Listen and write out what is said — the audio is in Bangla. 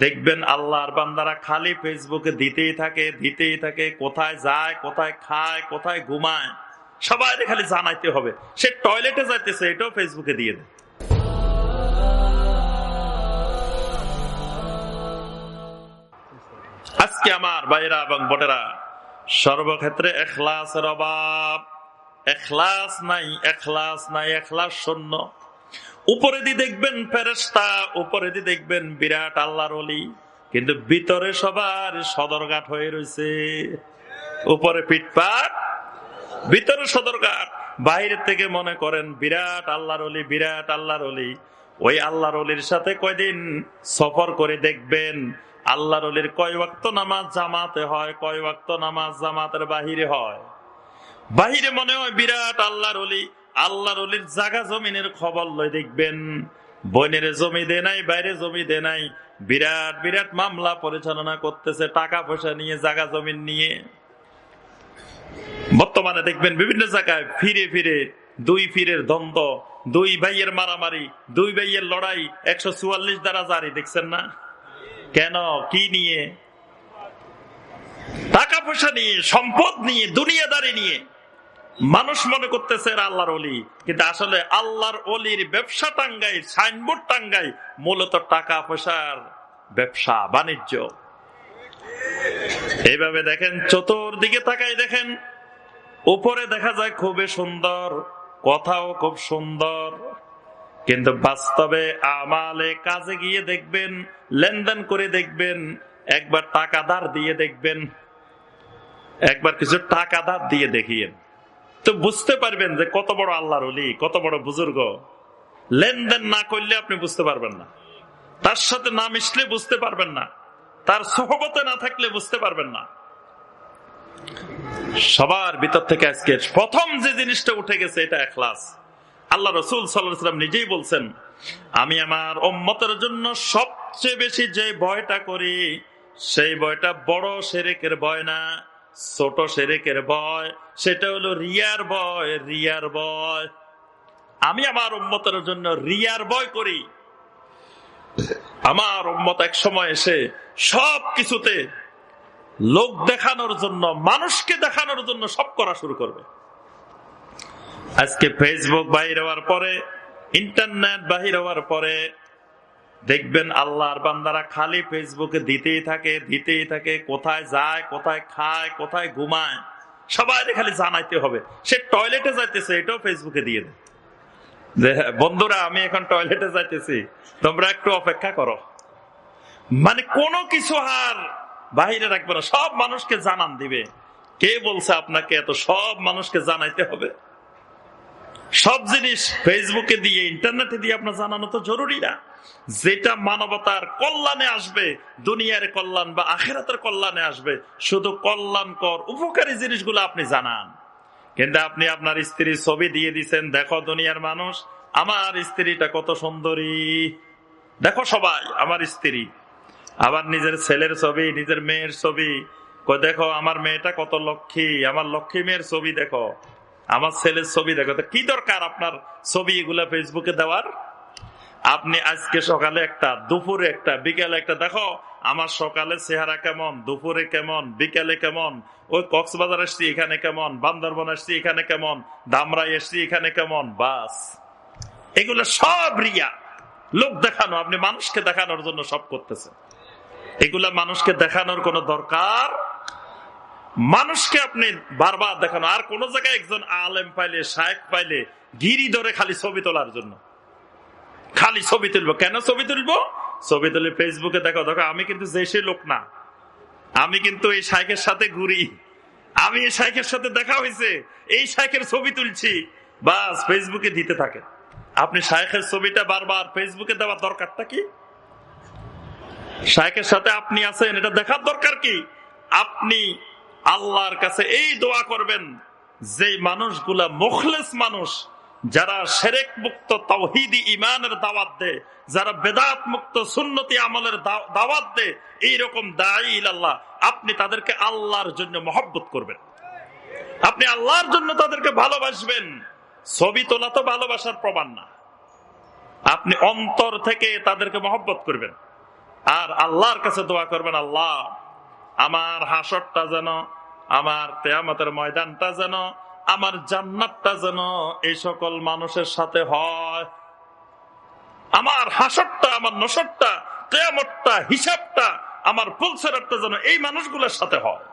দেখবেন আল্লাহর বান্দারা খালি ফেসবুকে দিতেই থাকে দিতেই থাকে, কোথায় যায়, কোথায় খায়, কোথায় ঘুমায়। সবাই খালি জানাইতে হবে। সে টয়লেটে যাইতেছে, এটাও ফেসবুকে দিয়ে দেয়। আজকে আমার ভাইরা এবং বোটেরা সর্বক্ষেত্রে এখলাসের অভাব। এখলাস নাই এখলাস নাই, এখলাস শূন্য। উপরে দিয়ে দেখবেন ফেরেস্তা উপরে দিয়ে দেখবেন বিরাট আল্লাহর অলি কিন্তু ভিতরে সবার সদরঘাট হয়ে রয়েছে। উপরে পিটপাট ভিতরে সদরঘাট। বাইরে থেকে মনে করেন বিরাট আল্লাহর অলি বিরাট আল্লাহর অলি ওই আল্লাহর অলির সাথে কয়দিন সফর করে দেখবেন, আল্লাহর অলির কয় ওয়াক্ত নামাজ জামাতে হয়, কয় ওয়াক্ত নামাজ জামাতের বাহিরে হয়। বাহিরে মনে হয় বিরাট আল্লাহর অলি আল্লাহর জাগা জমিনের খবর লয় দেখবেন। বইনের জমি দে নাই বাইরে জমি দে নাই। বিরাট বিরাট মামলা পরিচালনা করতেছে টাকা পয়সা নিয়ে, জাগা জমিন নিয়ে। বর্তমানে দেখবেন বিভিন্ন জায়গায় ফিরে ফিরে দুই ফিরের দ্বন্দ্ব, দুই ভাইয়ের মারামারি, দুই ভাইয়ের লড়াই একশো চুয়াল্লিশ দ্বারা জারি, দেখছেন না? কেন? কি নিয়ে? টাকা পয়সা নিয়ে, সম্পদ নিয়ে, দুনিয়াদারি নিয়ে। মানুষ মনে করতেছে আল্লাহর অলি কিন্তু আসলে আল্লাহর অলির ব্যবসা টাঙ্গাই সাইনবোর্ড টাঙ্গাই মূলত টাকা পয়সার ব্যবসা, বাণিজ্য। এইভাবে দেখেন, চতুর্দিকে তাকাই দেখেন, উপরে দেখা যায় খুবই সুন্দর, কথাও খুব সুন্দর, কিন্তু বাস্তবে আমালে কাজে গিয়ে দেখবেন, লেনদেন করে দেখবেন, একবার টাকা ধার দিয়ে দেখবেন, একবার কিছু টাকা ধার দিয়ে দেখিয়েন। তো বুঝতে পারবেন যে কত বড় আল্লাহর অলি কত বড় বুজুর্গ। লেনদেন না করলে আপনি বুঝতে পারবেন না। তার সাথে না মিশলে বুঝতে পারবেন না। তার সহবতে না থাকলে বুঝতে পারবেন না। সবার ভিতর থেকে আজকে প্রথম যে জিনিসটা উঠে গেছে, এটা এখলাস। আল্লাহ রসুল সাল্লাম নিজেই বলছেন, আমি আমার ওম্মতের জন্য সবচেয়ে বেশি যে ভয়টা করি, সেই ভয়টা বড় সেরেকের ভয় না, ছোট সেরেকের ভয় সেটা হলো রিয়ার ভয় রিয়ার ভয়। আমি আমার উম্মতের জন্য রিয়ার ভয় করি। আমার উম্মত এক সময় এসে সব কিছুতে লোক দেখানোর জন্য, মানুষকে দেখানোর জন্য সব করা শুরু করবে। আজকে ফেসবুক বাহির হওয়ার পরে ইন্টারনেট বাহির হওয়ার পরে, দেখবেন আল্লাহর বান্দারা খালি ফেসবুকে দিতেই থাকে দিতেই থাকে, কোথায় যায়, কোথায় খায়, কোথায় ঘুমায়। সবাই খালি জানাইতে হবে। সে টয়লেটে যাইতেছে, এটাও ফেসবুকে দিয়ে দেয় বন্ধুরা, আমি এখন টয়লেটে যাইতেছি, তোমরা একটু অপেক্ষা করো। মানে কোনো কিছু আর বাহিরে রাখবে না, সব মানুষকে জানান দিবে। কে বলছে আপনাকে এত? সব মানুষকে জানাইতে হবে। সব জিনিস ফেসবুকে দিয়ে, ইন্টারনেটে দিয়ে আপনার জানানো তো জরুরি না। যেটা মানবতার কল্যাণে আসবে, দুনিয়ার কল্যাণ বা আখেরাতের কল্যাণে আসবে, শুধু কল্যাণকর, উপকারী জিনিসগুলো আপনি জানান। কিন্তু আপনি আপনার স্ত্রীর ছবি দিয়ে দিচ্ছেন দেখো দুনিয়ার মানুষ, আমার স্ত্রীটা কত সুন্দরী। দেখো সবাই, আমার স্ত্রী। আবার নিজের ছেলের ছবি, নিজের মেয়ের ছবি দেখো, আমার মেয়েটা কত লক্ষ্মী, আমার লক্ষ্মী মেয়ের ছবি দেখো। আমার ছেলের ছবি দেখো কি দরকার আপনার ছবি এগুলা ফেসবুকে দেওয়ার? আপনি আজকে সকালে একটা, দুপুরে একটা, বিকেলে একটা, দেখো, আমার সকালে চেহারা কেমন, দুপুরে কেমন, বিকেলে কেমন, ওই কক্সবাজার আসছি এখানে কেমন, বান্দরবন আসছি এখানে কেমন দামরাই এসছি এখানে কেমন, বাস। এগুলো সব রিয়া। লোক দেখানো, আপনি মানুষকে দেখানোর জন্য সব করতেছেন। এগুলা মানুষকে দেখানোর কোন দরকার মানুষকে আপনি বারবার দেখানো, আর কোন জায়গায় একজন আলেম পাইলে, শায়েক পাইলে গিরি ধরে খালি ছবি তোলার জন্য। খালি ছবি তুলবো। কেন ছবি তুলবো? ছবি তুলে ফেসবুকে দেখো দেখো, আমি কিন্তু দেশে লোক না। আমি কিন্তু এই শাইকের সাথে ঘুরি। আমি এই শাইকের সাথে দেখা হয়েছে। এই শাইকের ছবি তুলছি। বাস ফেসবুকে দিতে থাকে। আপনি শাইখের ছবিটা বারবার ফেসবুকে দেওয়ার দরকারটা কি? শাইখের সাথে আপনি আছেন, এটা দেখার দরকার কি? আপনি আল্লাহর কাছে এই দোয়া করবেন, যে মানুষগুলা মুখলেস মানুষ, যারা সেরেক মুক্ত তৌহিদি ইমানের দাওয়াত দে যারা বেদাত মুক্ত সুন্নতি আমলের দাওয়াত দে এইরকম দায়ী আল্লাহ আপনি তাদেরকে আল্লাহর জন্য মহব্বত করবেন। আপনি আল্লাহর জন্য তাদেরকে ভালোবাসবেন, ছবি তোলা তো ভালোবাসার প্রমাণ না। আপনি অন্তর থেকে তাদেরকে মহব্বত করবেন। আর আল্লাহর কাছে দোয়া করবেন, আল্লাহ আমার হাসরটা যেন, আমার তেয়ামতের ময়দানটা যেন, আমার জান্নাতটা যেন এই সকল মানুষের সাথে হয়। আমার হাসরটা, আমার নসরটা তেয়ামতটা হিসাবটা, আমার পুলসেরারটা যেন এই মানুষগুলোর সাথে হয়।